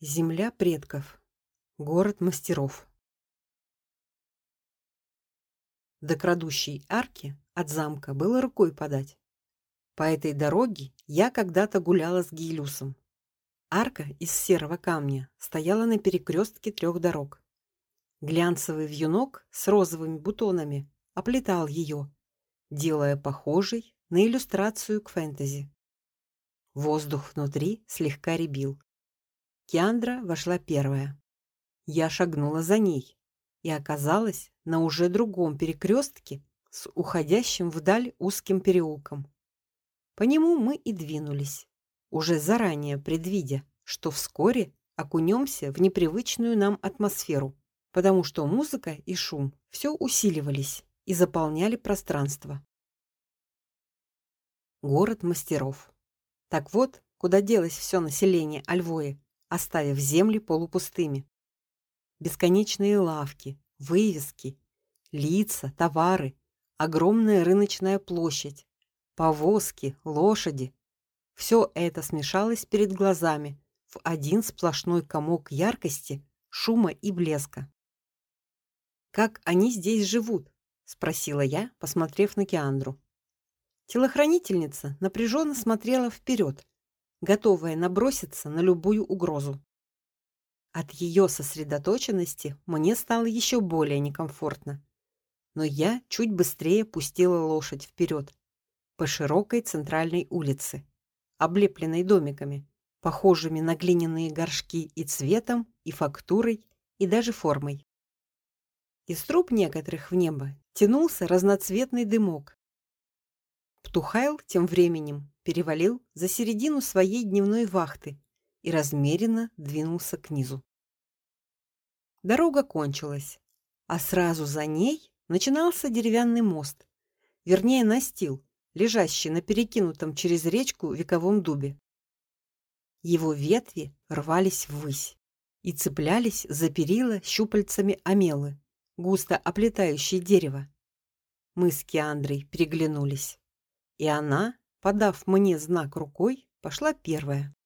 Земля предков. Город мастеров. До крадущей арки от замка было рукой подать. По этой дороге я когда-то гуляла с Гилюсом. Арка из серого камня стояла на перекрестке трех дорог. Глянцевый вьюнок с розовыми бутонами оплетал ее, делая похожей на иллюстрацию к фэнтези. Воздух внутри слегка рябил. Киандра вошла первая. Я шагнула за ней и оказалась на уже другом перекрестке с уходящим вдаль узким переулком. По нему мы и двинулись, уже заранее предвидя, что вскоре окунемся в непривычную нам атмосферу, потому что музыка и шум все усиливались и заполняли пространство. Город мастеров. Так вот, куда делось все население Альвои, оставив земли полупустыми. Бесконечные лавки, вывески, лица, товары, огромная рыночная площадь, повозки, лошади. Все это смешалось перед глазами в один сплошной комок яркости, шума и блеска. Как они здесь живут? спросила я, посмотрев на Киандру. Телохранительница напряженно смотрела вперед, готовая наброситься на любую угрозу. От ее сосредоточенности мне стало еще более некомфортно. Но я чуть быстрее пустила лошадь вперед по широкой центральной улице, облепленной домиками, похожими на глиняные горшки и цветом, и фактурой, и даже формой. Из труб некоторых в небо тянулся разноцветный дымок. Птухайл тем временем перевалил за середину своей дневной вахты и размеренно двинулся к низу. Дорога кончилась, а сразу за ней начинался деревянный мост, вернее настил, лежащий на перекинутом через речку вековом дубе. Его ветви рвались ввысь и цеплялись за перила щупальцами амелы, густо оплетающей дерево. Мы с Киандрой переглянулись, и она, подав мне знак рукой, пошла первая.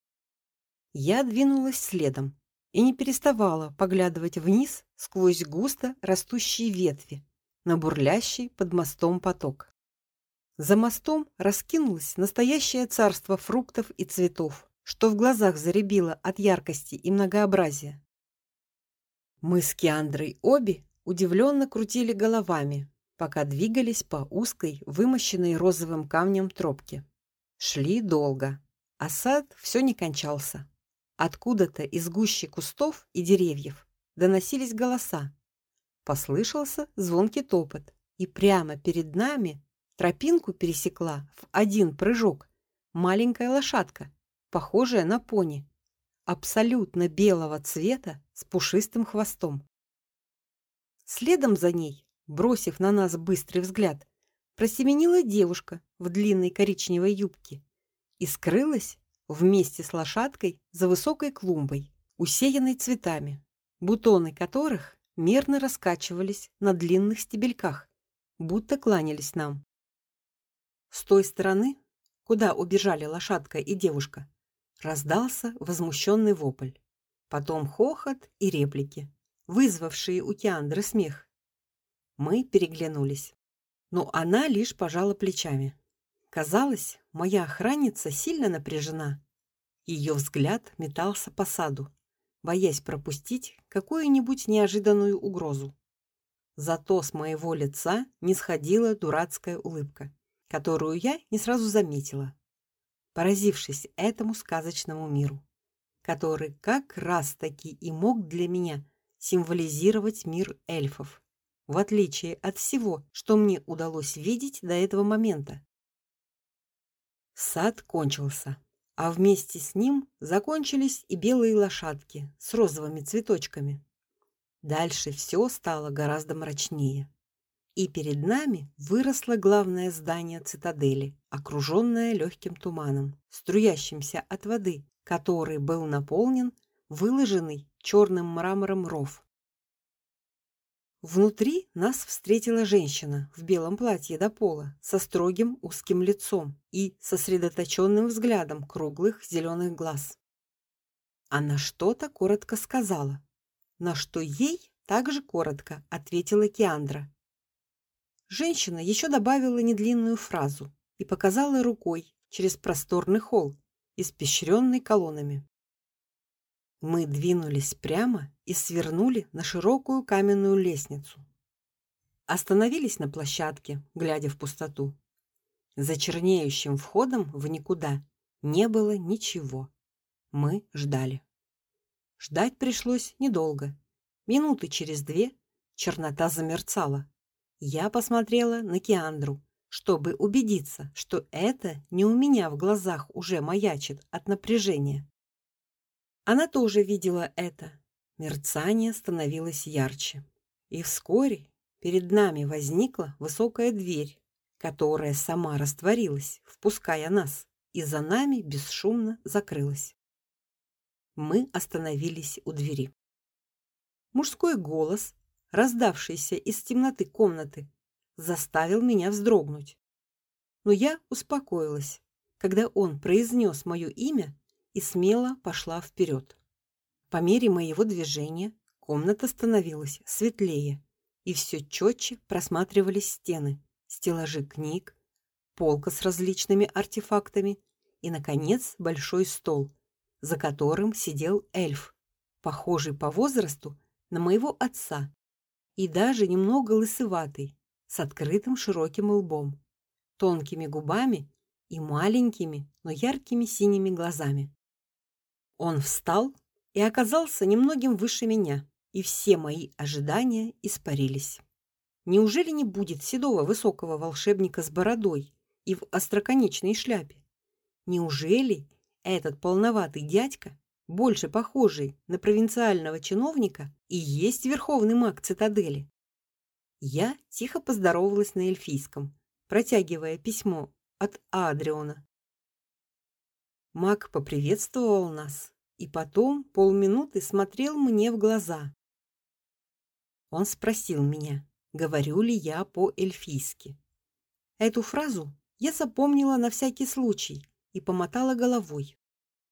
Я двинулась следом и не переставала поглядывать вниз сквозь густо растущие ветви на бурлящий под мостом поток. За мостом раскинулось настоящее царство фруктов и цветов, что в глазах заребило от яркости и многообразия. Мы с Киандрой обе удивленно крутили головами, пока двигались по узкой, вымощенной розовым камнем тропке. Шли долго, а сад все не кончался. Откуда-то из гущи кустов и деревьев доносились голоса. Послышался звонкий топот, и прямо перед нами тропинку пересекла в один прыжок маленькая лошадка, похожая на пони, абсолютно белого цвета с пушистым хвостом. Следом за ней, бросив на нас быстрый взгляд, просеменила девушка в длинной коричневой юбке и скрылась вместе с лошадкой за высокой клумбой, усеянной цветами, бутоны которых мерно раскачивались на длинных стебельках, будто кланялись нам. С той стороны, куда убежали лошадка и девушка, раздался возмущенный вопль, потом хохот и реплики, вызвавшие у Киандры смех. Мы переглянулись, но она лишь пожала плечами. Казалось, моя охранница сильно напряжена. Ее взгляд метался по саду, боясь пропустить какую-нибудь неожиданную угрозу. Зато с моего лица не сходила дурацкая улыбка, которую я не сразу заметила, поразившись этому сказочному миру, который как раз-таки и мог для меня символизировать мир эльфов, в отличие от всего, что мне удалось видеть до этого момента. Сад кончился, а вместе с ним закончились и белые лошадки с розовыми цветочками. Дальше все стало гораздо мрачнее. И перед нами выросло главное здание цитадели, окруженное легким туманом, струящимся от воды, который был наполнен выложенный черным мрамором ров. Внутри нас встретила женщина в белом платье до пола, со строгим узким лицом и сосредоточенным взглядом круглых зеленых глаз. Она что-то коротко сказала, на что ей также коротко ответила Киандра. Женщина еще добавила недлинную фразу и показала рукой через просторный холл, испещренный колоннами. Мы двинулись прямо и свернули на широкую каменную лестницу. Остановились на площадке, глядя в пустоту. За чернеющим входом в никуда не было ничего. Мы ждали. Ждать пришлось недолго. Минуты через две чернота замерцала. Я посмотрела на Киандру, чтобы убедиться, что это не у меня в глазах уже маячит от напряжения. Она тоже видела это. Мерцание становилось ярче. И вскоре перед нами возникла высокая дверь, которая сама растворилась, впуская нас, и за нами бесшумно закрылась. Мы остановились у двери. Мужской голос, раздавшийся из темноты комнаты, заставил меня вздрогнуть. Но я успокоилась, когда он произнес мое имя и смело пошла вперед. По мере моего движения комната становилась светлее, и все четче просматривались стены, стеллажи книг, полка с различными артефактами и наконец большой стол, за которым сидел эльф, похожий по возрасту на моего отца и даже немного лысоватый, с открытым широким лбом, тонкими губами и маленькими, но яркими синими глазами. Он встал и оказался немногим выше меня, и все мои ожидания испарились. Неужели не будет седого высокого волшебника с бородой и в остроконечной шляпе? Неужели этот полноватый дядька, больше похожий на провинциального чиновника, и есть верховный маг цитадели? Я тихо поздоровалась на эльфийском, протягивая письмо от Адриона. Маг поприветствовал нас и потом полминуты смотрел мне в глаза. Он спросил меня, говорю ли я по-эльфийски. Эту фразу я запомнила на всякий случай и помотала головой.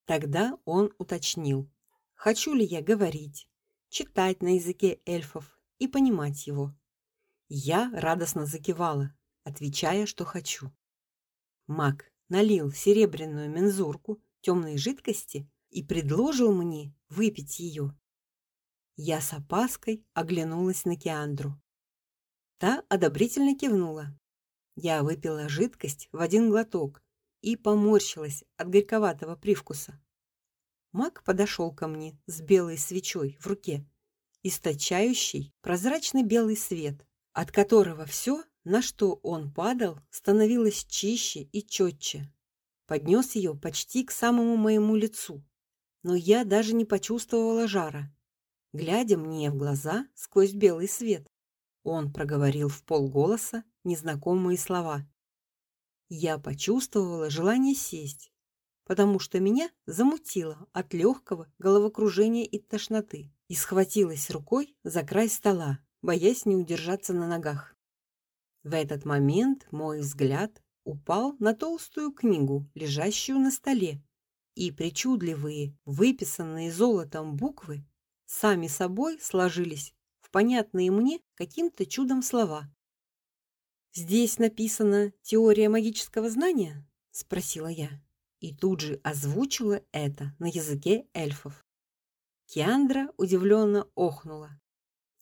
Тогда он уточнил, хочу ли я говорить, читать на языке эльфов и понимать его. Я радостно закивала, отвечая, что хочу. Маг налил серебряную мензурку темной жидкости и предложил мне выпить ее. Я с опаской оглянулась на Киандру. Та одобрительно кивнула. Я выпила жидкость в один глоток и поморщилась от горьковатого привкуса. Мак подошел ко мне с белой свечой в руке, источающей прозрачный белый свет, от которого все, на что он падал, становилось чище и четче. Поднес ее почти к самому моему лицу, но я даже не почувствовала жара глядя мне в глаза сквозь белый свет. Он проговорил в полголоса незнакомые слова. Я почувствовала желание сесть, потому что меня замутило от легкого головокружения и тошноты, и схватилась рукой за край стола, боясь не удержаться на ногах. В этот момент мой взгляд упал на толстую книгу, лежащую на столе, и причудливые, выписанные золотом буквы сами собой сложились в понятные мне каким-то чудом слова. Здесь написана теория магического знания, спросила я, и тут же озвучила это на языке эльфов. Киандра удивленно охнула.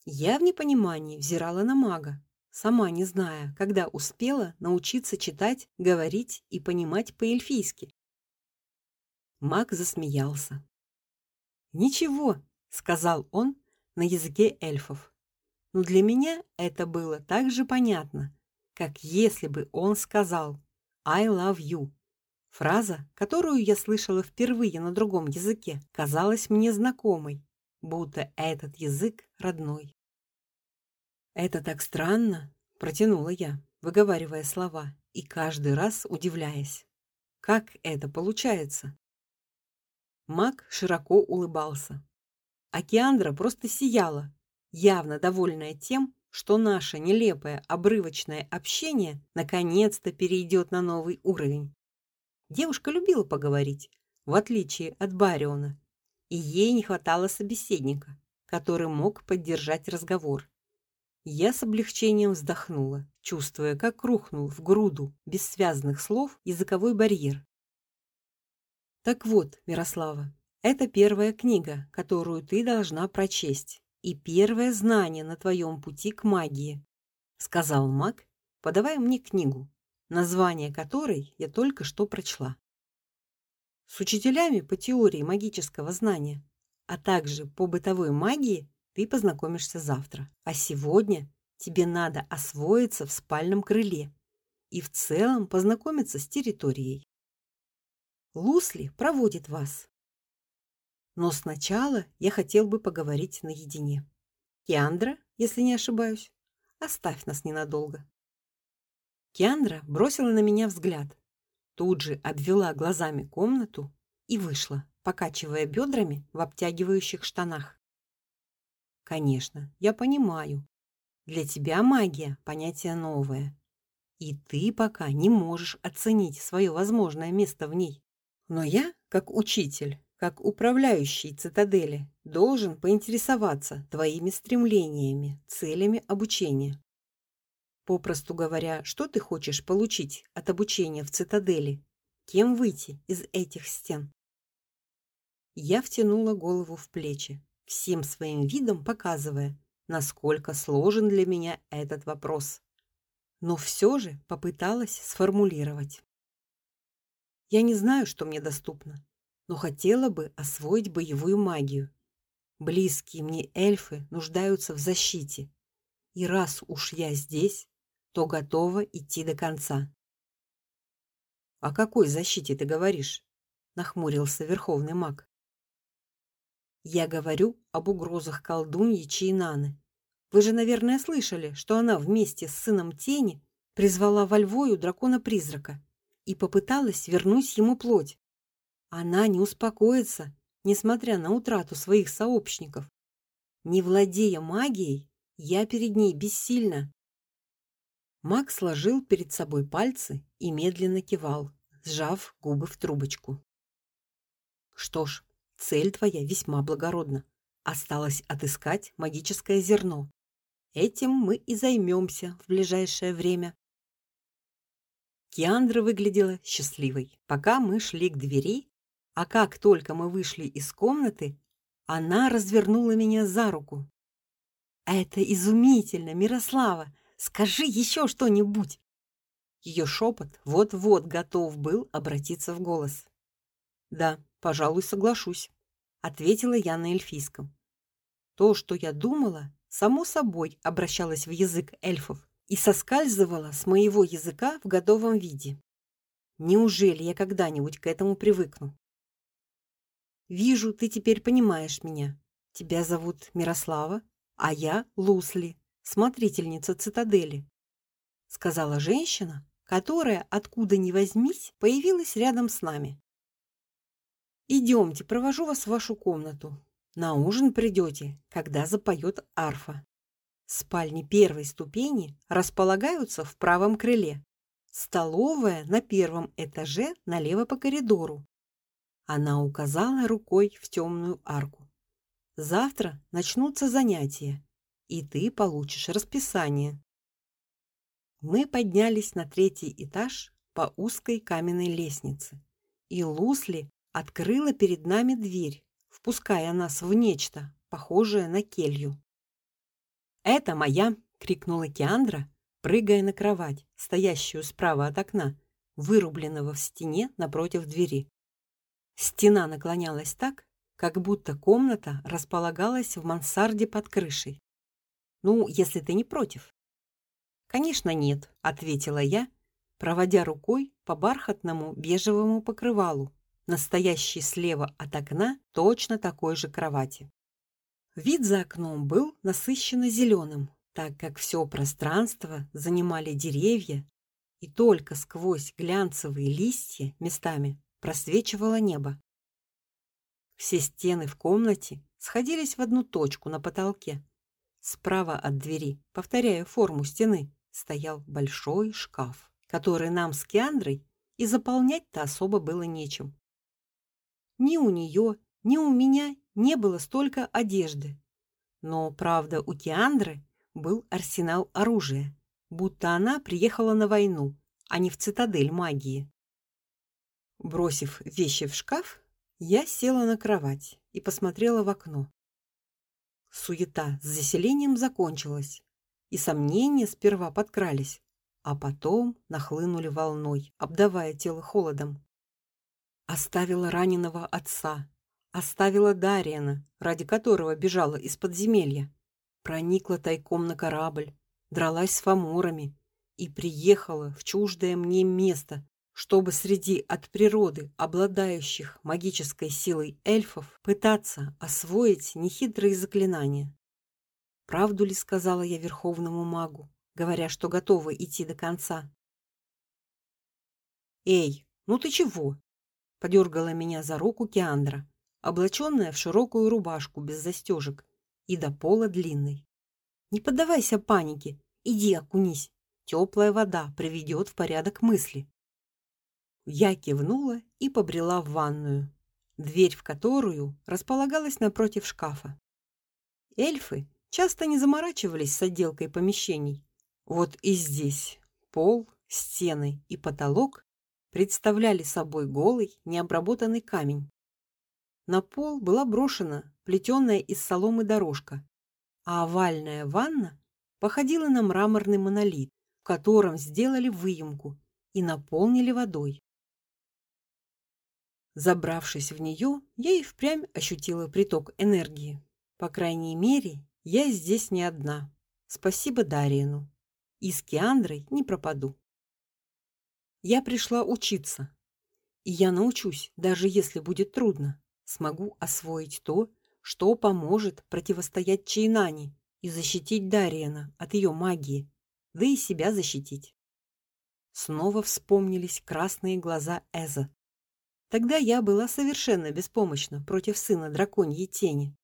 Я в непонимании взирала на мага, сама не зная, когда успела научиться читать, говорить и понимать по-эльфийски. Маг засмеялся. Ничего, сказал он на языке эльфов. Но для меня это было так же понятно, как если бы он сказал I love you. Фраза, которую я слышала впервые на другом языке, казалась мне знакомой, будто этот язык родной. Это так странно, протянула я, выговаривая слова и каждый раз удивляясь. Как это получается? Мак широко улыбался. Океандра просто сияла, явно довольная тем, что наше нелепое обрывочное общение наконец-то перейдет на новый уровень. Девушка любила поговорить, в отличие от Бариона, и ей не хватало собеседника, который мог поддержать разговор. Я с облегчением вздохнула, чувствуя, как рухнул в груду бессвязных слов языковой барьер. Так вот, Мирослава, это первая книга, которую ты должна прочесть, и первое знание на твоем пути к магии, сказал маг, подавая мне книгу, название которой я только что прочла. С учителями по теории магического знания, а также по бытовой магии ты познакомишься завтра. А сегодня тебе надо освоиться в спальном крыле и в целом познакомиться с территорией. Лусли проводит вас. Но сначала я хотел бы поговорить наедине. Киандра, если не ошибаюсь, оставь нас ненадолго. Киандра бросила на меня взгляд, тут же обвела глазами комнату и вышла, покачивая бедрами в обтягивающих штанах. Конечно, я понимаю. Для тебя магия понятие новое, и ты пока не можешь оценить свое возможное место в ней. Но я, как учитель, как управляющий цитадели, должен поинтересоваться твоими стремлениями, целями обучения. Попросту говоря, что ты хочешь получить от обучения в цитадели? Кем выйти из этих стен? Я втянула голову в плечи, всем своим видом показывая, насколько сложен для меня этот вопрос. Но все же попыталась сформулировать. Я не знаю, что мне доступно, но хотела бы освоить боевую магию. Близкие мне эльфы нуждаются в защите. И раз уж я здесь, то готова идти до конца. О какой защите ты говоришь? нахмурился верховный маг. Я говорю об угрозах колдуньи Чейнаны. Вы же, наверное, слышали, что она вместе с сыном Тени призвала во Львою дракона-призрака и попыталась вернуть ему плоть. Она не успокоится, несмотря на утрату своих сообщников. Не владея магией, я перед ней бессильна. Маг сложил перед собой пальцы и медленно кивал, сжав губы в трубочку. Что ж, цель твоя весьма благородна. Осталось отыскать магическое зерно. Этим мы и займемся в ближайшее время. Киандра выглядела счастливой. Пока мы шли к двери, а как только мы вышли из комнаты, она развернула меня за руку. Это изумительно, Мирослава. Скажи еще что-нибудь. Ее шепот вот-вот готов был обратиться в голос. Да, пожалуй, соглашусь, ответила я на эльфийском. То, что я думала, само собой обращалось в язык эльфов и соскальзывало с моего языка в готовом виде. Неужели я когда-нибудь к этому привыкну? Вижу, ты теперь понимаешь меня. Тебя зовут Мирослава, а я Лусли смотрительница цитадели, сказала женщина, которая откуда ни возьмись появилась рядом с нами. Идемте, провожу вас в вашу комнату. На ужин придете, когда запоет арфа. Спальни первой ступени располагаются в правом крыле. Столовая на первом этаже налево по коридору. Она указала рукой в темную арку. Завтра начнутся занятия и ты получишь расписание. Мы поднялись на третий этаж по узкой каменной лестнице, и Лусли открыла перед нами дверь, впуская нас в нечто похожее на келью. "Это моя", крикнула Киандра, прыгая на кровать, стоящую справа от окна, вырубленного в стене напротив двери. Стена наклонялась так, как будто комната располагалась в мансарде под крышей. Ну, если ты не против. Конечно, нет, ответила я, проводя рукой по бархатному бежевому покрывалу, настоящей слева от окна точно такой же кровати. Вид за окном был насыщенно зеленым, так как все пространство занимали деревья, и только сквозь глянцевые листья местами просвечивало небо. Все стены в комнате сходились в одну точку на потолке, Справа от двери, повторяя форму стены, стоял большой шкаф, который нам с Киандрой и заполнять-то особо было нечем. Ни у нее, ни у меня не было столько одежды. Но, правда, у Тиандры был арсенал оружия, будто она приехала на войну, а не в цитадель магии. Бросив вещи в шкаф, я села на кровать и посмотрела в окно. Суета с заселением закончилась, и сомнения сперва подкрались, а потом нахлынули волной, обдавая тело холодом. Оставила раненого отца, оставила Дариана, ради которого бежала из подземелья, проникла тайком на корабль, дралась с фаморами и приехала в чуждое мне место, чтобы среди от природы обладающих магической силой эльфов пытаться освоить нехитрые заклинания. Правду ли сказала я верховному магу, говоря, что готова идти до конца? Эй, ну ты чего? Подергала меня за руку Киандра, облаченная в широкую рубашку без застежек и до пола длинной. Не поддавайся панике, иди окунись. Теплая вода приведет в порядок мысли. Я кивнула и побрела в ванную, дверь в которую располагалась напротив шкафа. Эльфы часто не заморачивались с отделкой помещений. Вот и здесь пол, стены и потолок представляли собой голый, необработанный камень. На пол была брошена плетеная из соломы дорожка, а овальная ванна походила на мраморный монолит, в котором сделали выемку и наполнили водой. Забравшись в нее, я и впрямь ощутила приток энергии. По крайней мере, я здесь не одна. Спасибо Дариену. И с Киандрой не пропаду. Я пришла учиться. И я научусь, даже если будет трудно. Смогу освоить то, что поможет противостоять Чейнани и защитить Дариена от ее магии, да и себя защитить. Снова вспомнились красные глаза Эза, Тогда я была совершенно беспомощна против сына драконьей тени.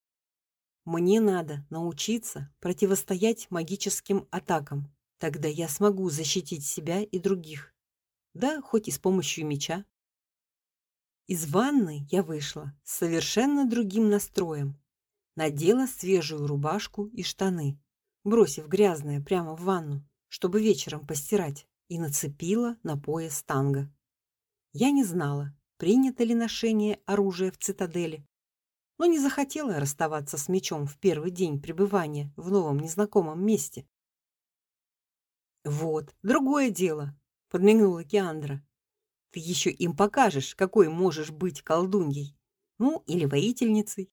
Мне надо научиться противостоять магическим атакам. Тогда я смогу защитить себя и других. Да, хоть и с помощью меча. Из ванны я вышла с совершенно другим настроем. Надела свежую рубашку и штаны, бросив грязное прямо в ванну, чтобы вечером постирать, и нацепила на пояс танго. Я не знала, принято ли ношение оружия в цитадели, но не захотела расставаться с мечом в первый день пребывания в новом незнакомом месте. Вот, другое дело, подмигнула Киандра. Ты еще им покажешь, какой можешь быть колдуньей, ну или воительницей.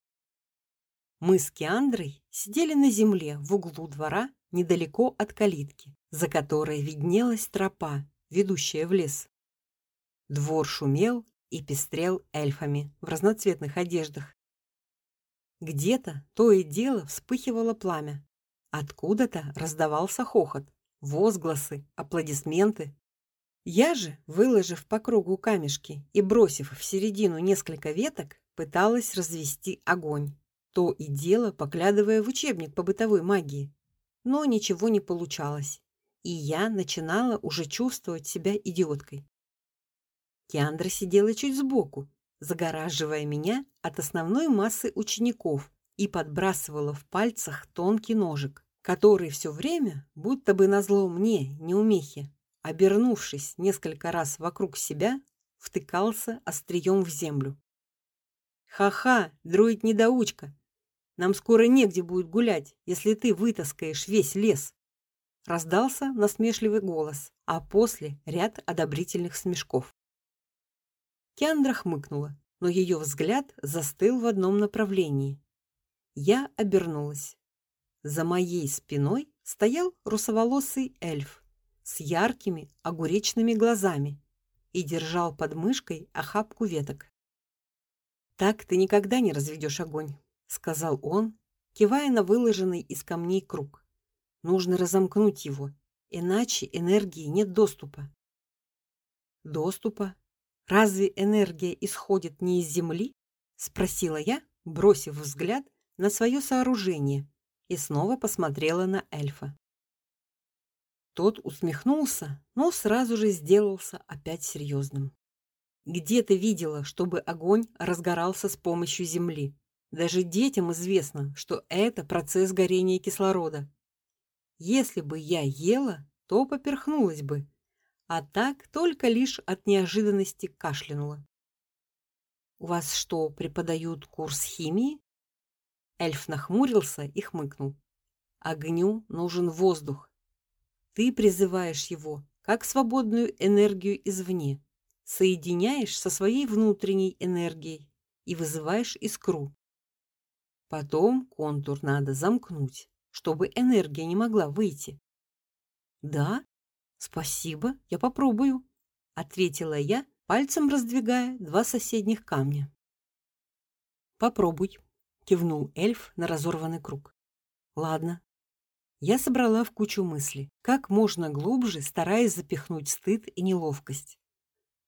Мы с Киандрой сидели на земле в углу двора, недалеко от калитки, за которой виднелась тропа, ведущая в лес. Двор шумел и пестрел эльфами в разноцветных одеждах. Где-то то и дело вспыхивало пламя. Откуда-то раздавался хохот, возгласы, аплодисменты. Я же, выложив по кругу камешки и бросив в середину несколько веток, пыталась развести огонь, то и дело поглядывая в учебник по бытовой магии. Но ничего не получалось, и я начинала уже чувствовать себя идиоткой. Киандра сидела чуть сбоку, загораживая меня от основной массы учеников и подбрасывала в пальцах тонкий ножик, который все время, будто бы назло мне, неумехе, обернувшись несколько раз вокруг себя, втыкался острием в землю. Ха-ха, дроид-недоучка. Нам скоро негде будет гулять, если ты вытаскаешь весь лес. Раздался насмешливый голос, а после ряд одобрительных смешков. Киандра хмыкнула, но ее взгляд застыл в одном направлении. Я обернулась. За моей спиной стоял русоволосый эльф с яркими огуречными глазами и держал под мышкой охапку веток. Так ты никогда не разведешь огонь, сказал он, кивая на выложенный из камней круг. Нужно разомкнуть его, иначе энергии нет доступа. Доступа Разве энергия исходит не из земли? спросила я, бросив взгляд на свое сооружение и снова посмотрела на эльфа. Тот усмехнулся, но сразу же сделался опять серьезным. Где ты видела, чтобы огонь разгорался с помощью земли? Даже детям известно, что это процесс горения кислорода. Если бы я ела, то поперхнулась бы, а так только лишь от неожиданности кашлянула. У вас что, преподают курс химии? Эльф нахмурился и хмыкнул. Огню нужен воздух. Ты призываешь его как свободную энергию извне, соединяешь со своей внутренней энергией и вызываешь искру. Потом контур надо замкнуть, чтобы энергия не могла выйти. Да? Спасибо, я попробую, ответила я, пальцем раздвигая два соседних камня. Попробуй, кивнул эльф на разорванный круг. Ладно. Я собрала в кучу мысли, как можно глубже, стараясь запихнуть стыд и неловкость.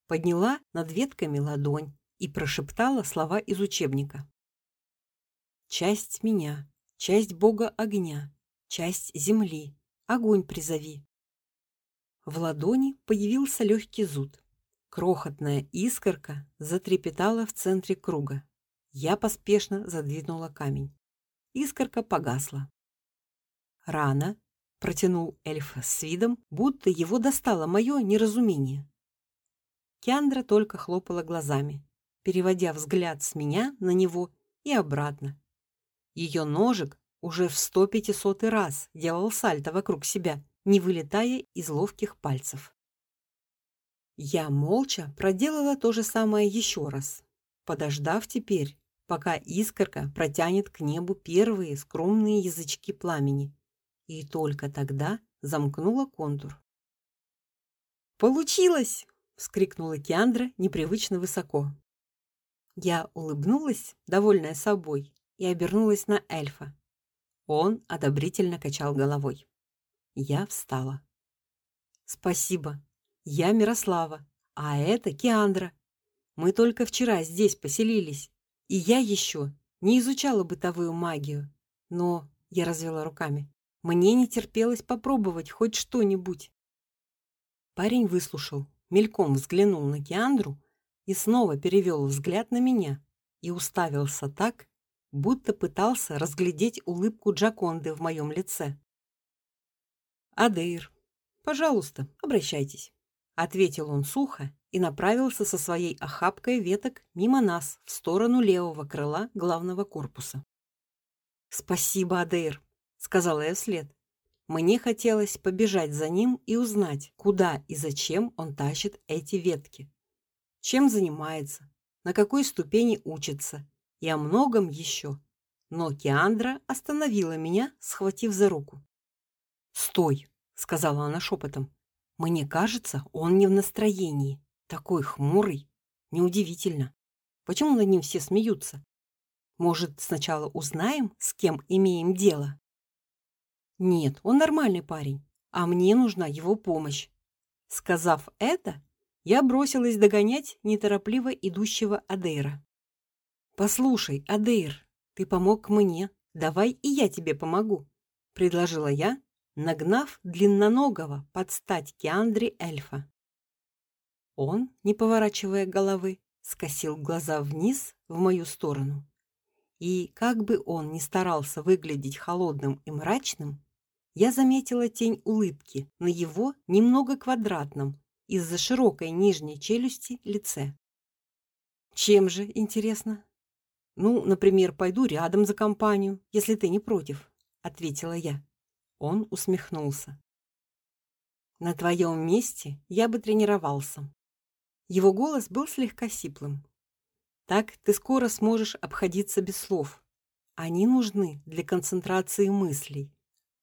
Подняла над ветками ладонь и прошептала слова из учебника. Часть меня, часть бога огня, часть земли, огонь призови. В ладони появился легкий зуд. Крохотная искорка затрепетала в центре круга. Я поспешно задвинула камень. Искорка погасла. Рано, протянул эльф с видом, будто его достало мое неразумение. Кяндра только хлопала глазами, переводя взгляд с меня на него и обратно. Ее ножик уже в сто пятисотый раз делал сальто вокруг себя, не вылетая из ловких пальцев. Я молча проделала то же самое еще раз, подождав теперь, пока искорка протянет к небу первые скромные язычки пламени, и только тогда замкнула контур. Получилось, вскрикнула Киандра непривычно высоко. Я улыбнулась, довольная собой, и обернулась на эльфа. Он одобрительно качал головой. Я встала. Спасибо. Я Мирослава, а это Киандра. Мы только вчера здесь поселились, и я еще не изучала бытовую магию, но я развела руками. Мне не терпелось попробовать хоть что-нибудь. Парень выслушал, мельком взглянул на Киандру и снова перевел взгляд на меня и уставился так, будто пытался разглядеть улыбку Джаконды в моем лице. Адейр, пожалуйста, обращайтесь, ответил он сухо и направился со своей охапкой веток мимо нас в сторону левого крыла главного корпуса. Спасибо, Адейр, сказала я вслед. Мне хотелось побежать за ним и узнать, куда и зачем он тащит эти ветки. Чем занимается, на какой ступени учится и о многом еще. Но Киандра остановила меня, схватив за руку. "Стой", сказала она шепотом. "Мне кажется, он не в настроении. Такой хмурый. Неудивительно. Почему над ним все смеются? Может, сначала узнаем, с кем имеем дело?" Нет, он нормальный парень, а мне нужна его помощь. Сказав это, я бросилась догонять неторопливо идущего Адейра. Послушай, Адейр, ты помог мне, давай и я тебе помогу, предложила я, нагнав длинноногого под стать Киандре эльфа. Он, не поворачивая головы, скосил глаза вниз в мою сторону. И как бы он ни старался выглядеть холодным и мрачным, я заметила тень улыбки на его немного квадратном из-за широкой нижней челюсти лице. Чем же, интересно? Ну, например, пойду рядом за компанию, если ты не против, ответила я. Он усмехнулся. На твоем месте я бы тренировался. Его голос был слегка сиплым. Так ты скоро сможешь обходиться без слов. Они нужны для концентрации мыслей,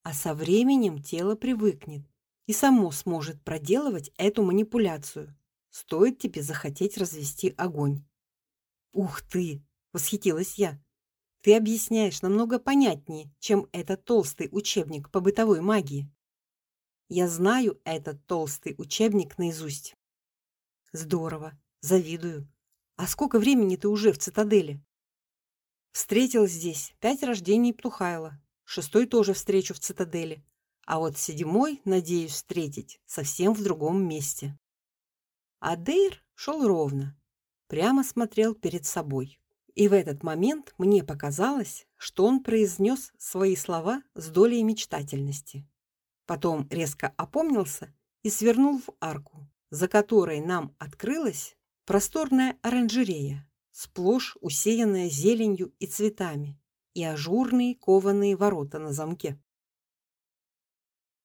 а со временем тело привыкнет и само сможет проделывать эту манипуляцию. Стоит тебе захотеть развести огонь. Ух ты, восхитилась я. Ты объясняешь намного понятнее, чем этот толстый учебник по бытовой магии. Я знаю этот толстый учебник наизусть. Здорово, завидую. А сколько времени ты уже в цитадели? Встретил здесь пять рождений Плухайла. Шестой тоже встречу в цитадели. А вот седьмой, надеюсь, встретить совсем в другом месте. А Дейр шел ровно, прямо смотрел перед собой. И в этот момент мне показалось, что он произнес свои слова с долей мечтательности. Потом резко опомнился и свернул в арку, за которой нам открылась просторная оранжерея, сплошь усеянная зеленью и цветами, и ажурные кованые ворота на замке.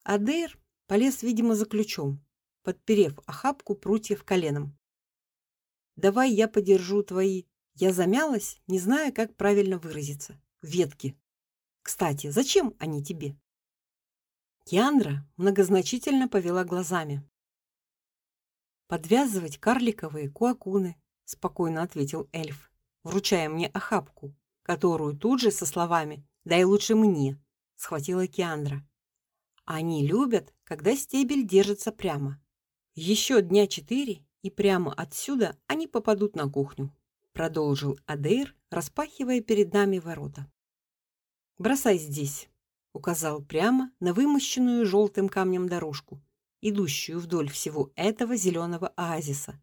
Адер полез, видимо, за ключом, подперев охапку прутьев коленом. Давай я подержу твои. Я замялась, не зная, как правильно выразиться. Ветки. Кстати, зачем они тебе? Киандра многозначительно повела глазами. Подвязывать карликовые куакуны, спокойно ответил эльф, вручая мне охапку, которую тут же со словами: "Дай лучше мне", схватила Киандра. Они любят, когда стебель держится прямо. Еще дня четыре, и прямо отсюда они попадут на кухню, продолжил Адейр, распахивая перед нами ворота. Бросай здесь, указал прямо на вымощенную желтым камнем дорожку, идущую вдоль всего этого зеленого оазиса.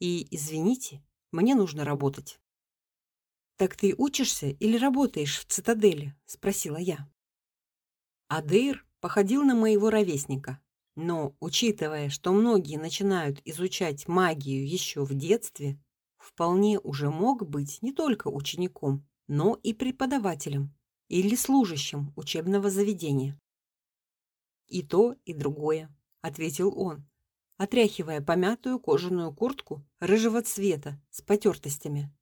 И извините, мне нужно работать. Так ты учишься или работаешь в цитадели, спросила я. Адейр походил на моего ровесника. Но, учитывая, что многие начинают изучать магию еще в детстве, вполне уже мог быть не только учеником, но и преподавателем или служащим учебного заведения. И то, и другое, ответил он, отряхивая помятую кожаную куртку рыжего цвета с потертостями.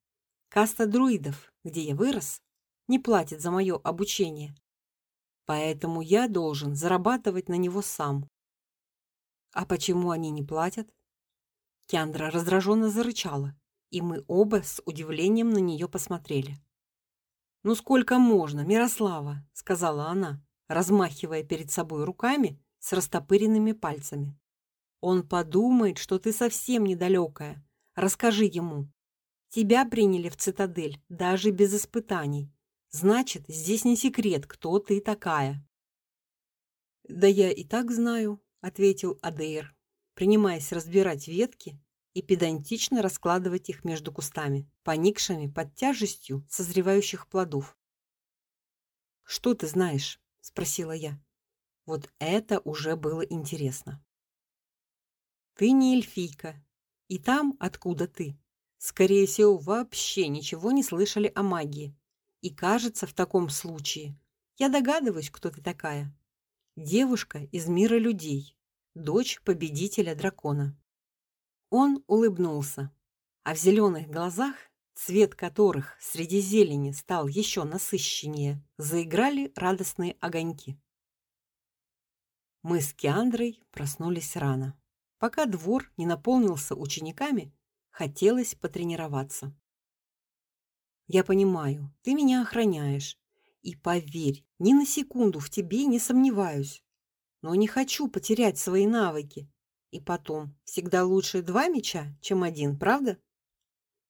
Каста друидов, где я вырос, не платит за мое обучение, Поэтому я должен зарабатывать на него сам. А почему они не платят? Кяндра раздраженно зарычала, и мы оба с удивлением на нее посмотрели. Ну сколько можно, Мирослава, сказала она, размахивая перед собой руками с растопыренными пальцами. Он подумает, что ты совсем недалекая. Расскажи ему. Тебя приняли в цитадель даже без испытаний, Значит, здесь не секрет, кто ты такая. Да я и так знаю, ответил Адейр, принимаясь разбирать ветки и педантично раскладывать их между кустами, поникшими под тяжестью созревающих плодов. Что ты знаешь? спросила я. Вот это уже было интересно. Ты не эльфийка, и там, откуда ты, скорее всего, вообще ничего не слышали о магии. И кажется, в таком случае я догадываюсь, кто ты такая. Девушка из мира людей, дочь победителя дракона. Он улыбнулся, а в зеленых глазах, цвет которых среди зелени стал еще насыщеннее, заиграли радостные огоньки. Мы с Киандрой проснулись рано. Пока двор не наполнился учениками, хотелось потренироваться. Я понимаю, ты меня охраняешь. И поверь, ни на секунду в тебе не сомневаюсь. Но не хочу потерять свои навыки. И потом, всегда лучше два меча, чем один, правда?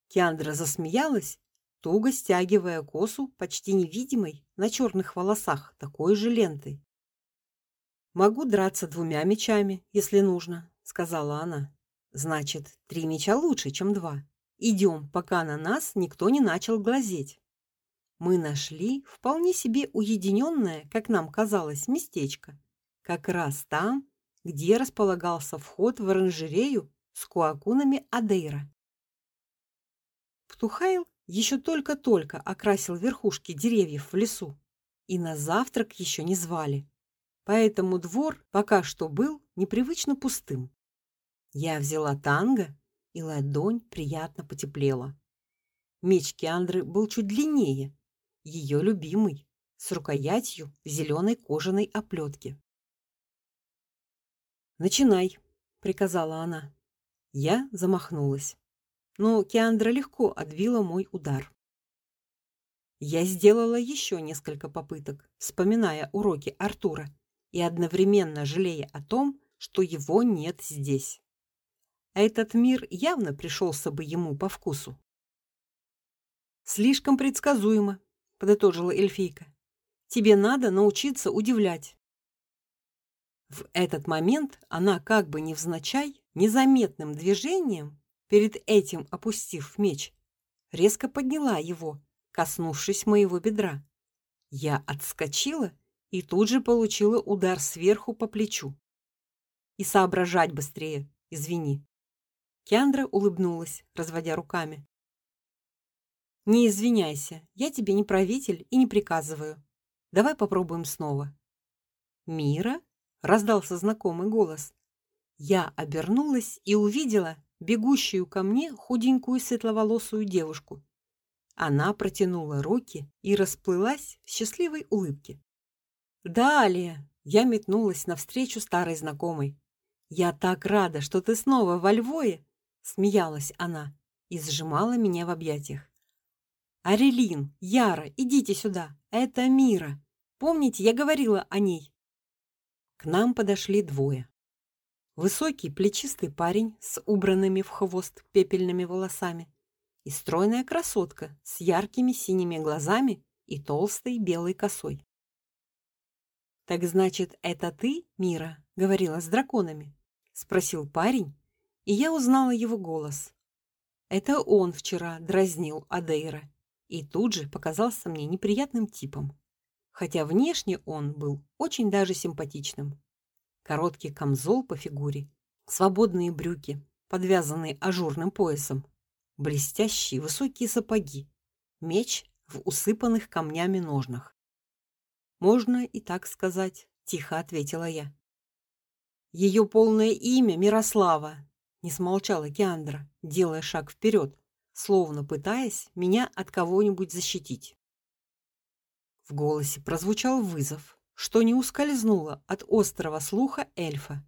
Киандра засмеялась, туго стягивая косу, почти невидимой, на черных волосах, такой же лентой. Могу драться двумя мечами, если нужно, сказала она. Значит, три меча лучше, чем два. Идем, пока на нас никто не начал глазеть. Мы нашли вполне себе уединенное, как нам казалось, местечко, как раз там, где располагался вход в оранжерею с куакунами Адейра. Птухайл еще только-только окрасил верхушки деревьев в лесу, и на завтрак еще не звали. Поэтому двор пока что был непривычно пустым. Я взяла танго и ладонь приятно потеплела. Меч Киандры был чуть длиннее, ее любимый, с рукоятью в зеленой кожаной оплетке. "Начинай", приказала она. Я замахнулась. Но Киандра легко отбила мой удар. Я сделала еще несколько попыток, вспоминая уроки Артура и одновременно жалея о том, что его нет здесь а этот мир явно пришелся бы ему по вкусу. Слишком предсказуемо, подытожила эльфийка. Тебе надо научиться удивлять. В этот момент она как бы невзначай, незаметным движением перед этим опустив меч, резко подняла его, коснувшись моего бедра. Я отскочила и тут же получила удар сверху по плечу. И соображать быстрее, извини. Киандра улыбнулась, разводя руками. Не извиняйся, я тебе не правитель и не приказываю. Давай попробуем снова. Мира? раздался знакомый голос. Я обернулась и увидела бегущую ко мне худенькую светловолосую девушку. Она протянула руки и расплылась в счастливой улыбке. Далее я метнулась навстречу старой знакомой. Я так рада, что ты снова во Львове, смеялась она и сжимала меня в объятиях. Арелин, Яра, идите сюда. Это Мира. Помните, я говорила о ней. К нам подошли двое. Высокий, плечистый парень с убранными в хвост пепельными волосами и стройная красотка с яркими синими глазами и толстой белой косой. Так значит, это ты, Мира, говорила с драконами? спросил парень, и я узнала его голос. Это он вчера дразнил Адейра и тут же показался мне неприятным типом, хотя внешне он был очень даже симпатичным. Короткий камзол по фигуре, свободные брюки, подвязанные ажурным поясом, блестящие высокие сапоги, меч в усыпанных камнями ножнах. Можно и так сказать, тихо ответила я. Ее полное имя Мирослава, не смолчала Киандра, делая шаг вперед, словно пытаясь меня от кого-нибудь защитить. В голосе прозвучал вызов, что не ускользнуло от острого слуха эльфа.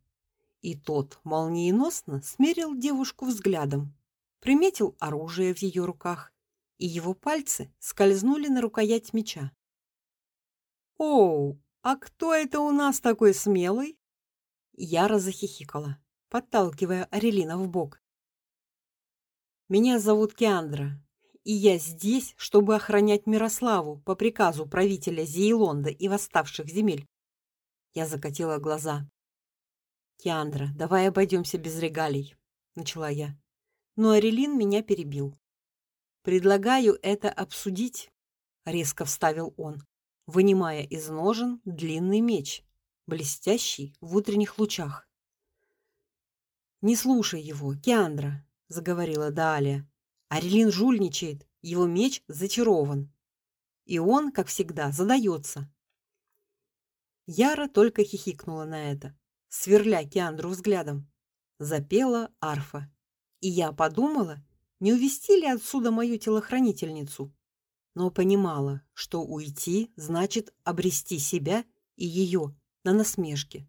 И тот молниеносно смерил девушку взглядом, приметил оружие в ее руках, и его пальцы скользнули на рукоять меча. «Оу, а кто это у нас такой смелый?» Я захихикала, подталкивая Арелина в бок. Меня зовут Киандра, и я здесь, чтобы охранять Мирославу по приказу правителя Зейлонда и восставших земель. Я закатила глаза. Киандра, давай обойдемся без регалий, начала я. Но Арелин меня перебил. Предлагаю это обсудить, резко вставил он, вынимая из ножен длинный меч, блестящий в утренних лучах. Не слушай его, Киандра, заговорила Далия. Арелин жульничает, его меч зачарован. И он, как всегда, задается. Яра только хихикнула на это, сверля Киандру взглядом. Запела арфа. И я подумала, не увести ли отсюда мою телохранительницу, но понимала, что уйти значит обрести себя и ее на насмешке.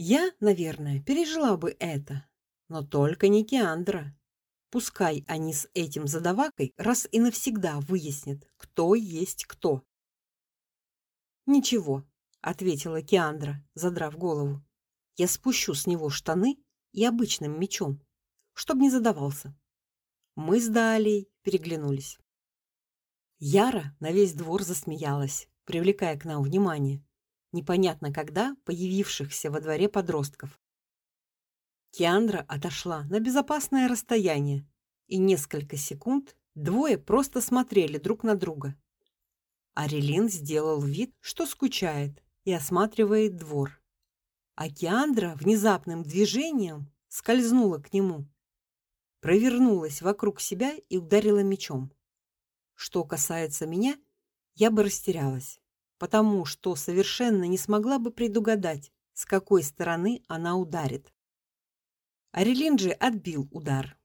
Я, наверное, пережила бы это, но только не Киандра. Пускай они с этим задавакой раз и навсегда выяснят, кто есть кто. Ничего, ответила Киандра, задрав голову. Я спущу с него штаны и обычным мечом, чтоб не задавался. Мы с Далей переглянулись. Яра на весь двор засмеялась, привлекая к нам внимание непонятно когда появившихся во дворе подростков. Киандра отошла на безопасное расстояние, и несколько секунд двое просто смотрели друг на друга. Арелин сделал вид, что скучает и осматривает двор. А Киандра внезапным движением скользнула к нему, провернулась вокруг себя и ударила мечом. Что касается меня, я бы растерялась, потому что совершенно не смогла бы предугадать, с какой стороны она ударит. Арелинджи отбил удар.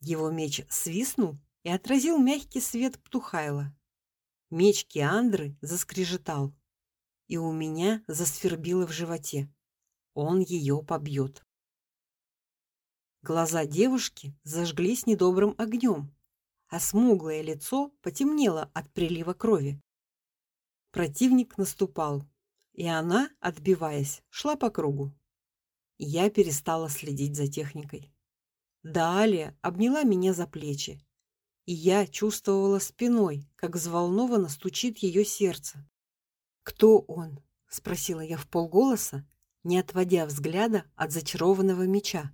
Его меч свистнул и отразил мягкий свет Птухайла. Меч Киандры заскрежетал, и у меня засвербило в животе. Он ее побьет. Глаза девушки зажглись недобрым огнем, а смуглое лицо потемнело от прилива крови. Противник наступал, и она, отбиваясь, шла по кругу я перестала следить за техникой. Далее обняла меня за плечи, и я чувствовала спиной, как взволнованно стучит ее сердце. Кто он? спросила я вполголоса, не отводя взгляда от зачарованного меча.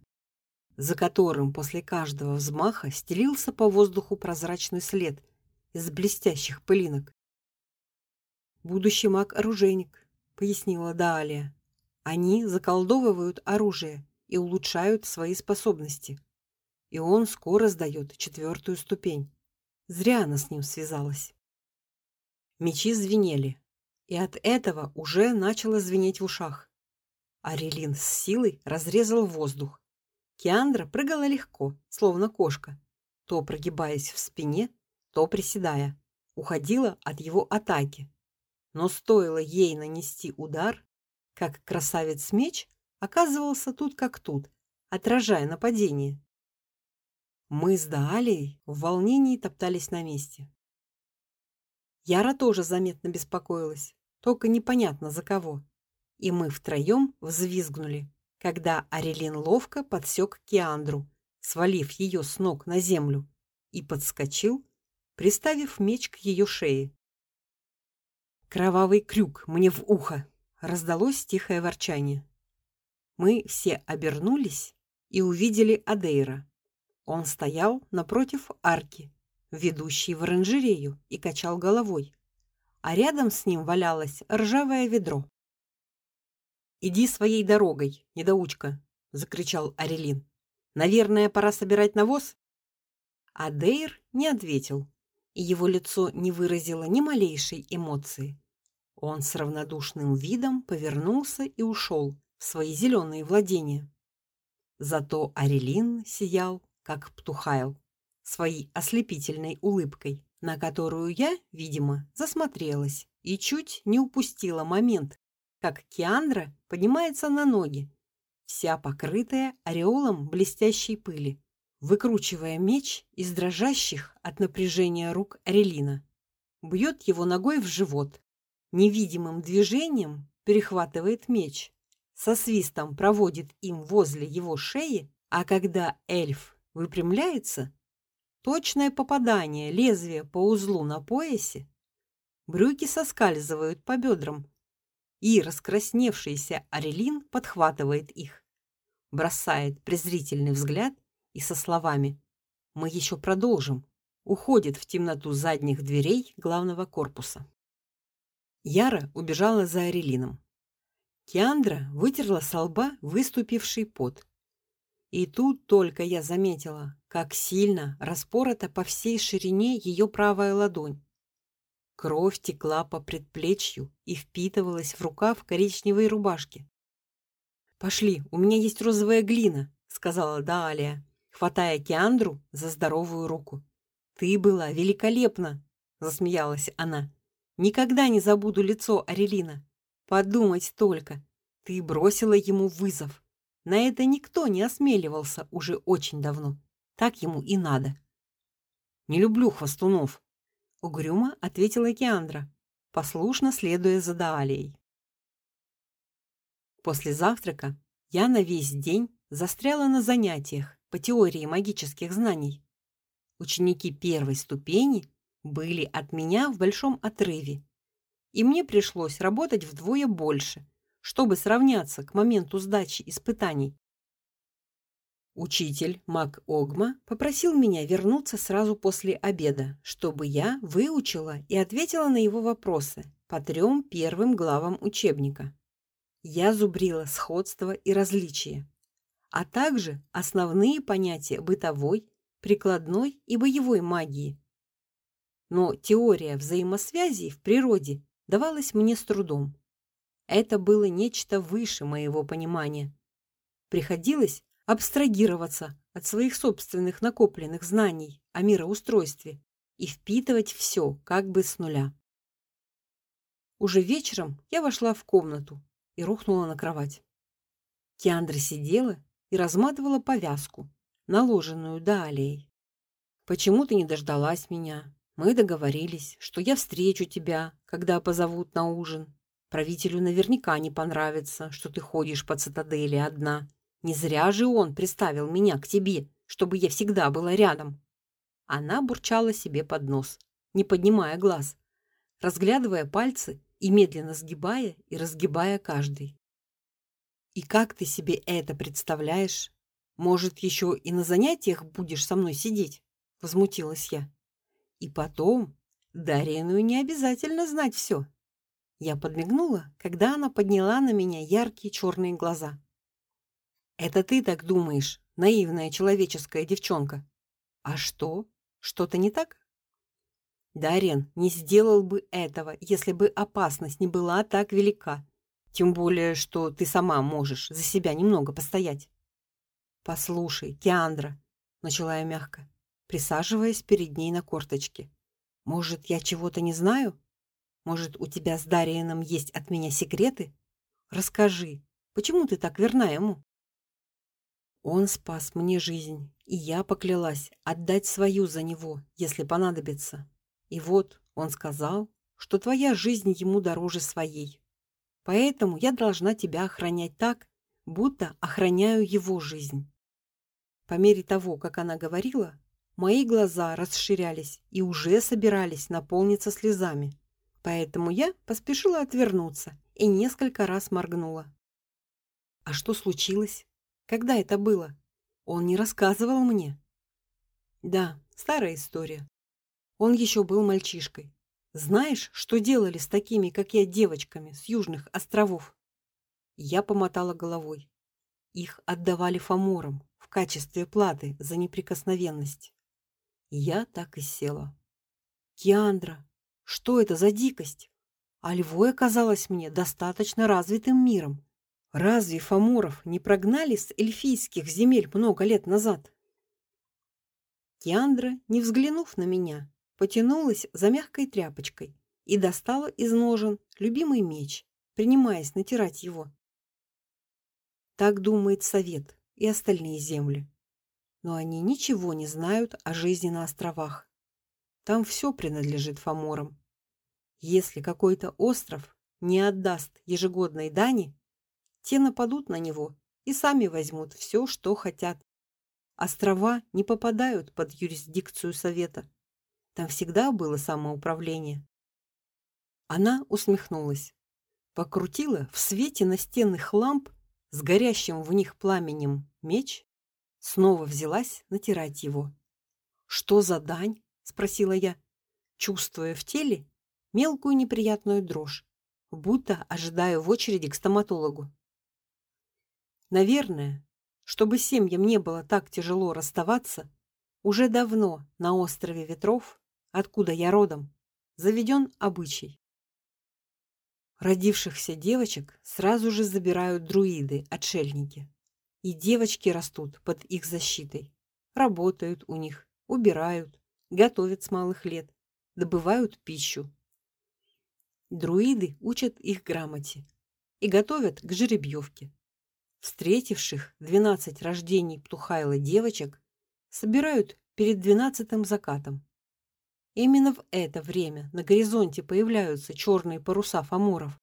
за которым после каждого взмаха стелился по воздуху прозрачный след из блестящих пылинок. Будущий маг-оружейник, пояснила Далия. Они заколдовывают оружие и улучшают свои способности. И он скоро сдает четвертую ступень. Зря она с ним связалась. Мечи звенели, и от этого уже начало звенеть в ушах. Арелин с силой разрезал воздух. Киандра прыгала легко, словно кошка, то прогибаясь в спине, то приседая, уходила от его атаки. Но стоило ей нанести удар, как красавец-меч оказывался тут как тут, отражая нападение. Мы с Даалией в волнении топтались на месте. Яра тоже заметно беспокоилась, только непонятно за кого. И мы втроем взвизгнули, когда Арелин ловко подсек Киандру, свалив ее с ног на землю, и подскочил, приставив меч к ее шее. Кровавый крюк мне в ухо, раздалось тихое ворчание. Мы все обернулись и увидели Адейра. Он стоял напротив арки, ведущей в оранжерею, и качал головой. А рядом с ним валялось ржавое ведро. Иди своей дорогой, недоучка, закричал Арелин. Наверное, пора собирать навоз. Адейр не ответил, его лицо не выразило ни малейшей эмоции. Он с равнодушным видом повернулся и ушел в свои зеленые владения. Зато Арелин сиял, как Птухайл, своей ослепительной улыбкой, на которую я, видимо, засмотрелась и чуть не упустила момент, как Киандра поднимается на ноги, вся покрытая ореолом блестящей пыли, выкручивая меч из дрожащих от напряжения рук Арелина. Бьет его ногой в живот, невидимым движением перехватывает меч, со свистом проводит им возле его шеи, а когда эльф выпрямляется, точное попадание лезвия по узлу на поясе, брюки соскальзывают по бедрам, и раскрасневшийся Арелин подхватывает их, бросает презрительный взгляд и со словами: "Мы еще продолжим", уходит в темноту задних дверей главного корпуса. Яра убежала за Арелином. Киандра вытерла с лба выступивший пот. И тут только я заметила, как сильно распорота по всей ширине ее правая ладонь. Кровь текла по предплечью и впитывалась в рукав коричневой рубашки. Пошли, у меня есть розовая глина, сказала Даалия, хватая Киандру за здоровую руку. Ты была великолепна, засмеялась она. Никогда не забуду лицо Арелина. Подумать только, ты бросила ему вызов. На это никто не осмеливался уже очень давно. Так ему и надо. Не люблю хвостунов, угрюмо ответила Киандра, послушно следуя за Даалией. После завтрака я на весь день застряла на занятиях по теории магических знаний. Ученики первой ступени были от меня в большом отрыве, и мне пришлось работать вдвое больше, чтобы сравняться к моменту сдачи испытаний. Учитель Мак Огма попросил меня вернуться сразу после обеда, чтобы я выучила и ответила на его вопросы по трем первым главам учебника. Я зубрила сходство и различия, а также основные понятия бытовой, прикладной и боевой магии, но теория взаимосвязей в природе давалась мне с трудом. Это было нечто выше моего понимания. Приходилось абстрагироваться от своих собственных накопленных знаний о мироустройстве и впитывать все как бы с нуля. Уже вечером я вошла в комнату и рухнула на кровать. Киандра сидела и разматывала повязку, наложенную Далией. Почему ты не дождалась меня? Мы договорились, что я встречу тебя, когда позовут на ужин. Правителю наверняка не понравится, что ты ходишь по цитадели одна. Не зря же он приставил меня к тебе, чтобы я всегда была рядом. Она бурчала себе под нос, не поднимая глаз, разглядывая пальцы и медленно сгибая и разгибая каждый. И как ты себе это представляешь? Может, еще и на занятиях будешь со мной сидеть? возмутилась я. И потом, Дарину не обязательно знать все. Я подмигнула, когда она подняла на меня яркие черные глаза. Это ты так думаешь, наивная человеческая девчонка? А что? Что-то не так? Дарен не сделал бы этого, если бы опасность не была так велика. Тем более, что ты сама можешь за себя немного постоять. Послушай, Киандра, начала я мягко, присаживаясь перед ней на корточки. Может, я чего-то не знаю? Может, у тебя с Дариеном есть от меня секреты? Расскажи, почему ты так верна ему? Он спас мне жизнь, и я поклялась отдать свою за него, если понадобится. И вот он сказал, что твоя жизнь ему дороже своей. Поэтому я должна тебя охранять так, будто охраняю его жизнь. По мере того, как она говорила, мои глаза расширялись и уже собирались наполниться слезами. Поэтому я поспешила отвернуться и несколько раз моргнула. А что случилось? Когда это было? Он не рассказывал мне. Да, старая история. Он еще был мальчишкой. Знаешь, что делали с такими, как я, девочками с южных островов? Я помотала головой. Их отдавали фаморам в качестве платы за неприкосновенность. Я так и села. Киандра, что это за дикость? А Львой оказалось мне достаточно развитым миром, Разве фаморов не прогнали с эльфийских земель много лет назад? Киандра, не взглянув на меня, потянулась за мягкой тряпочкой и достала из ножен любимый меч, принимаясь натирать его. Так думает совет и остальные земли. Но они ничего не знают о жизни на островах. Там все принадлежит фаморам. Если какой-то остров не отдаст ежегодной дани, те нападут на него и сами возьмут все, что хотят. Острова не попадают под юрисдикцию совета. Там всегда было самоуправление. Она усмехнулась, покрутила в свете настенных ламп с горящим в них пламенем меч, снова взялась натирать его. Что за дань? спросила я, чувствуя в теле мелкую неприятную дрожь, будто ожидаю в очереди к стоматологу. Наверное, чтобы семьям не было так тяжело расставаться, уже давно на острове Ветров, откуда я родом, заведен обычай. Родившихся девочек сразу же забирают друиды-отшельники. И девочки растут под их защитой, работают у них, убирают, готовят с малых лет, добывают пищу. Друиды учат их грамоте и готовят к жеребьевке. Встретивших двенадцать рождений Птухайла девочек собирают перед двенадцатым закатом. Именно в это время на горизонте появляются черные паруса фаморов.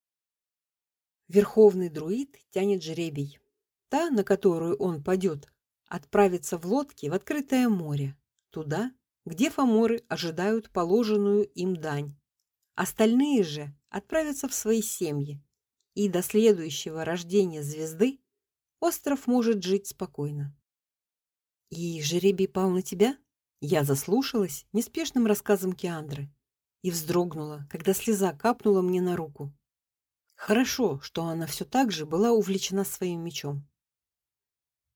Верховный друид тянет жребий. Та, на которую он падет, отправится в лодке в открытое море, туда, где фаморы ожидают положенную им дань. Остальные же отправятся в свои семьи, и до следующего рождения звезды остров может жить спокойно. И жеребий пал на тебя? Я заслушалась неспешным рассказом Киандры и вздрогнула, когда слеза капнула мне на руку. Хорошо, что она все так же была увлечена своим мечом.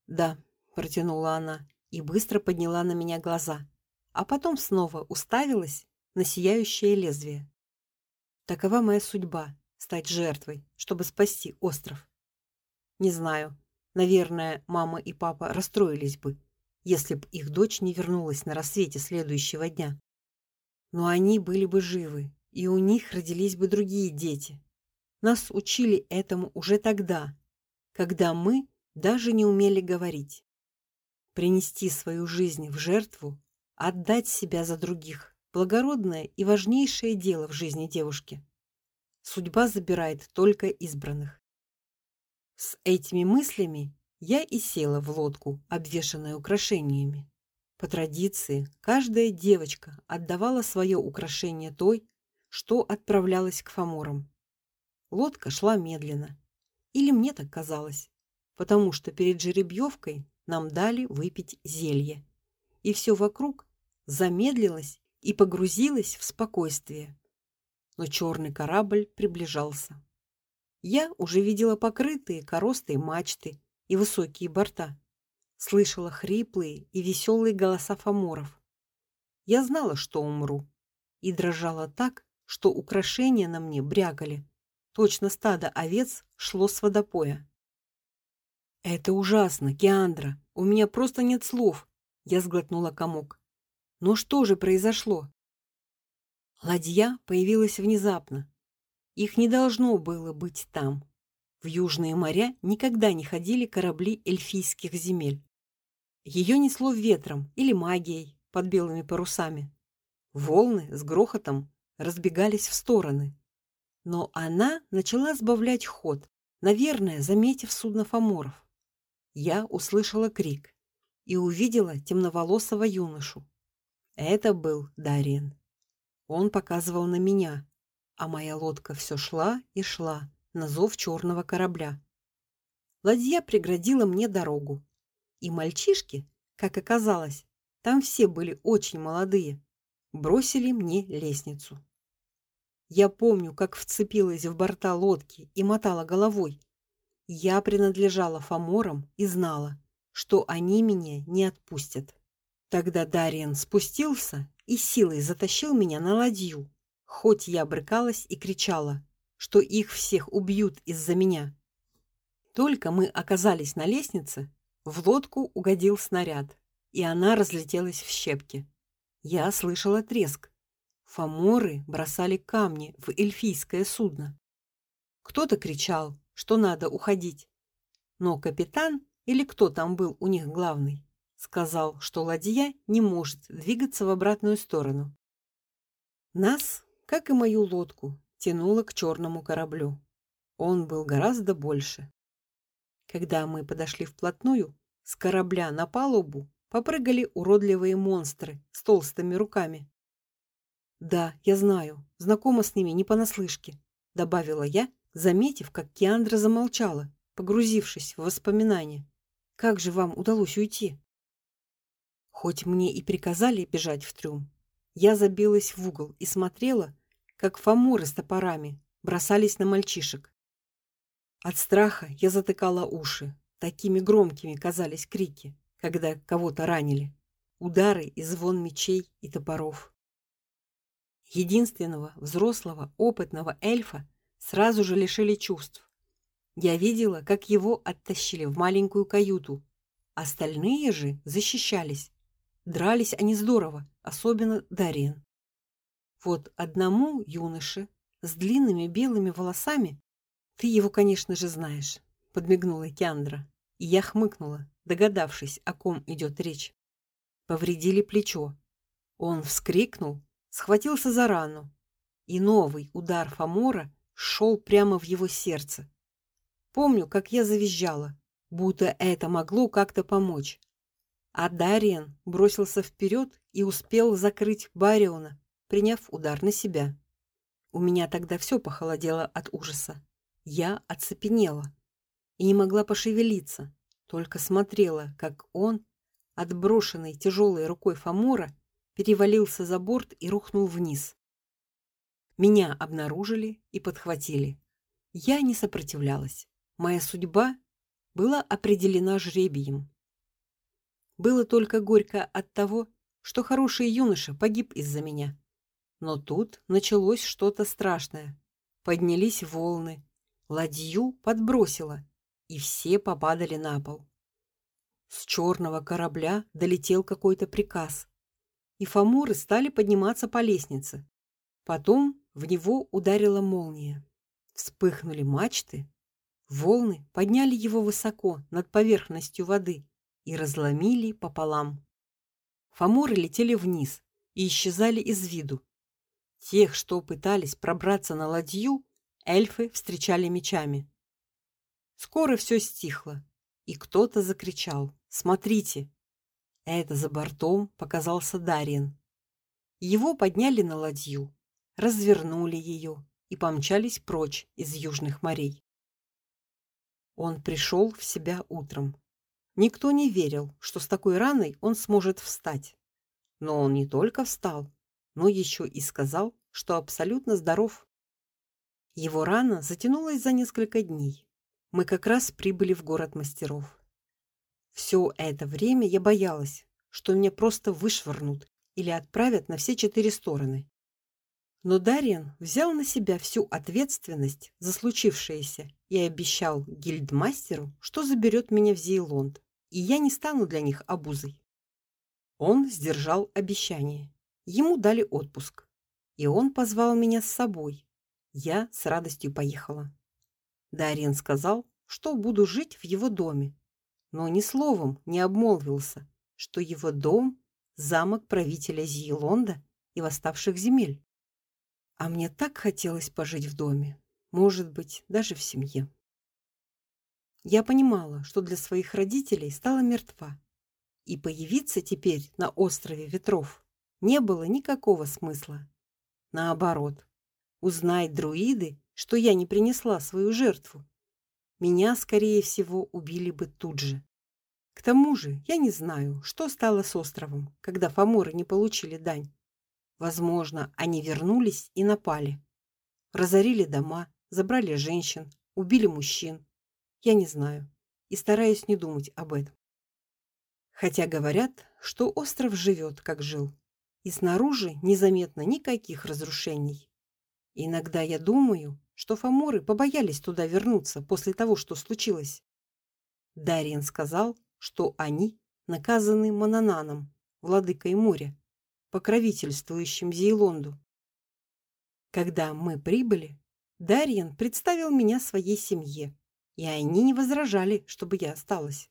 Да, протянула она и быстро подняла на меня глаза, а потом снова уставилась на сияющее лезвие. Такова моя судьба стать жертвой, чтобы спасти остров. Не знаю, Наверное, мама и папа расстроились бы, если б их дочь не вернулась на рассвете следующего дня. Но они были бы живы, и у них родились бы другие дети. Нас учили этому уже тогда, когда мы даже не умели говорить. Принести свою жизнь в жертву, отдать себя за других благородное и важнейшее дело в жизни девушки. Судьба забирает только избранных. С этими мыслями я и села в лодку, обвешанную украшениями. По традиции, каждая девочка отдавала свое украшение той, что отправлялась к фаморам. Лодка шла медленно, или мне так казалось, потому что перед жеребьевкой нам дали выпить зелье, и все вокруг замедлилось и погрузилось в спокойствие. Но черный корабль приближался. Я уже видела покрытые коростой мачты и высокие борта, слышала хриплые и веселые голоса фаморов. Я знала, что умру, и дрожала так, что украшения на мне брякали. Точно стадо овец шло с водопоя. Это ужасно, Киандра. У меня просто нет слов. Я сглотнула комок. Но что же произошло? Ладья появилась внезапно. Их не должно было быть там. В южные моря никогда не ходили корабли эльфийских земель. Ее несло ветром или магией под белыми парусами. Волны с грохотом разбегались в стороны. Но она начала сбавлять ход, наверное, заметив судно фаморов. Я услышала крик и увидела темноволосого юношу. Это был Дариен. Он показывал на меня, а моя лодка все шла и шла на зов черного корабля. Ладья преградила мне дорогу, и мальчишки, как оказалось, там все были очень молодые, бросили мне лестницу. Я помню, как вцепилась в борта лодки и мотала головой. Я принадлежала фаморам и знала, что они меня не отпустят. Тогда Дариан спустился и силой затащил меня на ладью, хоть я брыкалась и кричала, что их всех убьют из-за меня. Только мы оказались на лестнице, в лодку угодил снаряд, и она разлетелась в щепки. Я слышала треск, Фаморы бросали камни в эльфийское судно. Кто-то кричал, что надо уходить. Но капитан или кто там был у них главный, сказал, что ладья не может двигаться в обратную сторону. Нас, как и мою лодку, тянуло к черному кораблю. Он был гораздо больше. Когда мы подошли вплотную, с корабля на палубу попрыгали уродливые монстры с толстыми руками. Да, я знаю, знакома с ними не понаслышке, добавила я, заметив, как Киандра замолчала, погрузившись в воспоминания. Как же вам удалось уйти? Хоть мне и приказали бежать в трюм, я забилась в угол и смотрела, как фаморы с топорами бросались на мальчишек. От страха я затыкала уши. Такими громкими казались крики, когда кого-то ранили. Удары и звон мечей и топоров единственного взрослого опытного эльфа сразу же лишили чувств. Я видела, как его оттащили в маленькую каюту. Остальные же защищались. Дрались они здорово, особенно Дариен. Вот одному юноше с длинными белыми волосами, ты его, конечно же, знаешь, подмигнула Кяндра, и я хмыкнула, догадавшись, о ком идет речь. Повредили плечо. Он вскрикнул схватился за рану, и новый удар Фамора шел прямо в его сердце. Помню, как я завизжала, будто это могло как-то помочь. А Дариан бросился вперед и успел закрыть Бариона, приняв удар на себя. У меня тогда все похолодело от ужаса. Я оцепенела и не могла пошевелиться, только смотрела, как он, отброшенный тяжелой рукой Фамора, перевалился за борт и рухнул вниз. Меня обнаружили и подхватили. Я не сопротивлялась. Моя судьба была определена жребием. Было только горько от того, что хороший юноша погиб из-за меня. Но тут началось что-то страшное. Поднялись волны, ладью подбросило, и все попадали на пол. С черного корабля долетел какой-то приказ и фамуры стали подниматься по лестнице. Потом в него ударила молния. Вспыхнули мачты, волны подняли его высоко над поверхностью воды и разломили пополам. Фамуры летели вниз и исчезали из виду. Тех, что пытались пробраться на ладью, эльфы встречали мечами. Скоро все стихло, и кто-то закричал: "Смотрите, это за бортом показался Дарин. Его подняли на ладью, развернули ее и помчались прочь из южных морей. Он пришел в себя утром. Никто не верил, что с такой раной он сможет встать. Но он не только встал, но еще и сказал, что абсолютно здоров. Его рана затянулась за несколько дней. Мы как раз прибыли в город мастеров. Все это время я боялась, что меня просто вышвырнут или отправят на все четыре стороны. Но Дариан взял на себя всю ответственность за случившееся и обещал гильдмастеру, что заберет меня в Зейлонд, и я не стану для них обузой. Он сдержал обещание. Ему дали отпуск, и он позвал меня с собой. Я с радостью поехала. Дариан сказал, что буду жить в его доме, но ни словом не обмолвился, что его дом замок правителя Зиелонда и восставших земель. А мне так хотелось пожить в доме, может быть, даже в семье. Я понимала, что для своих родителей стала мертва, и появиться теперь на острове ветров не было никакого смысла. Наоборот, узнай друиды, что я не принесла свою жертву, меня, скорее всего, убили бы тут же. К тому же, я не знаю, что стало с островом, когда фаморы не получили дань. Возможно, они вернулись и напали. Разорили дома, забрали женщин, убили мужчин. Я не знаю и стараюсь не думать об этом. Хотя говорят, что остров живет, как жил, и снаружи незаметно никаких разрушений. Иногда я думаю, что фаморы побоялись туда вернуться после того, что случилось. Дариен сказал, что они наказаны Манананом, владыкой моря, покровительствующим Зейлонду. Когда мы прибыли, Дариен представил меня своей семье, и они не возражали, чтобы я осталась.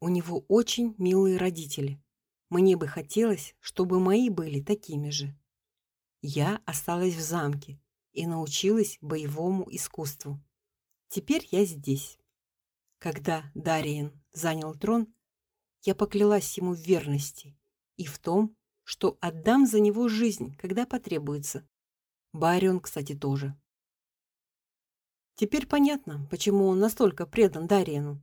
У него очень милые родители. Мне бы хотелось, чтобы мои были такими же. Я осталась в замке, и научилась боевому искусству. Теперь я здесь. Когда Дариен занял трон, я поклялась ему в верности и в том, что отдам за него жизнь, когда потребуется. Барион, кстати, тоже. Теперь понятно, почему он настолько предан Дариену.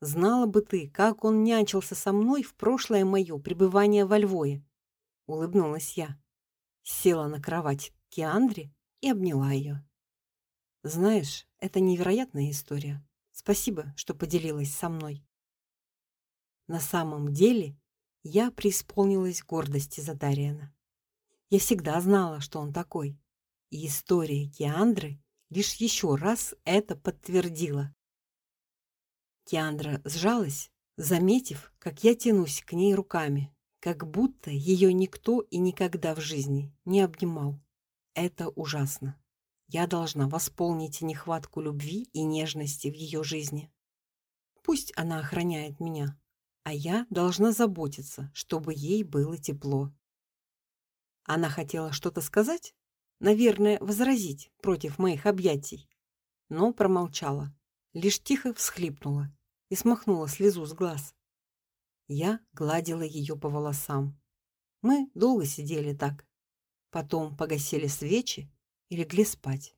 Знала бы ты, как он нянчился со мной в прошлое мое пребывание во Львове. Улыбнулась я. Села на кровать Киандре и обняла ее. Знаешь, это невероятная история. Спасибо, что поделилась со мной. На самом деле, я преисполнилась гордости за Дариана. Я всегда знала, что он такой. И история Киандры лишь еще раз это подтвердила. Киандра сжалась, заметив, как я тянусь к ней руками, как будто ее никто и никогда в жизни не обнимал. Это ужасно. Я должна восполнить нехватку любви и нежности в ее жизни. Пусть она охраняет меня, а я должна заботиться, чтобы ей было тепло. Она хотела что-то сказать, наверное, возразить против моих объятий, но промолчала, лишь тихо всхлипнула и смахнула слезу с глаз. Я гладила ее по волосам. Мы долго сидели так, Потом погасили свечи и легли спать.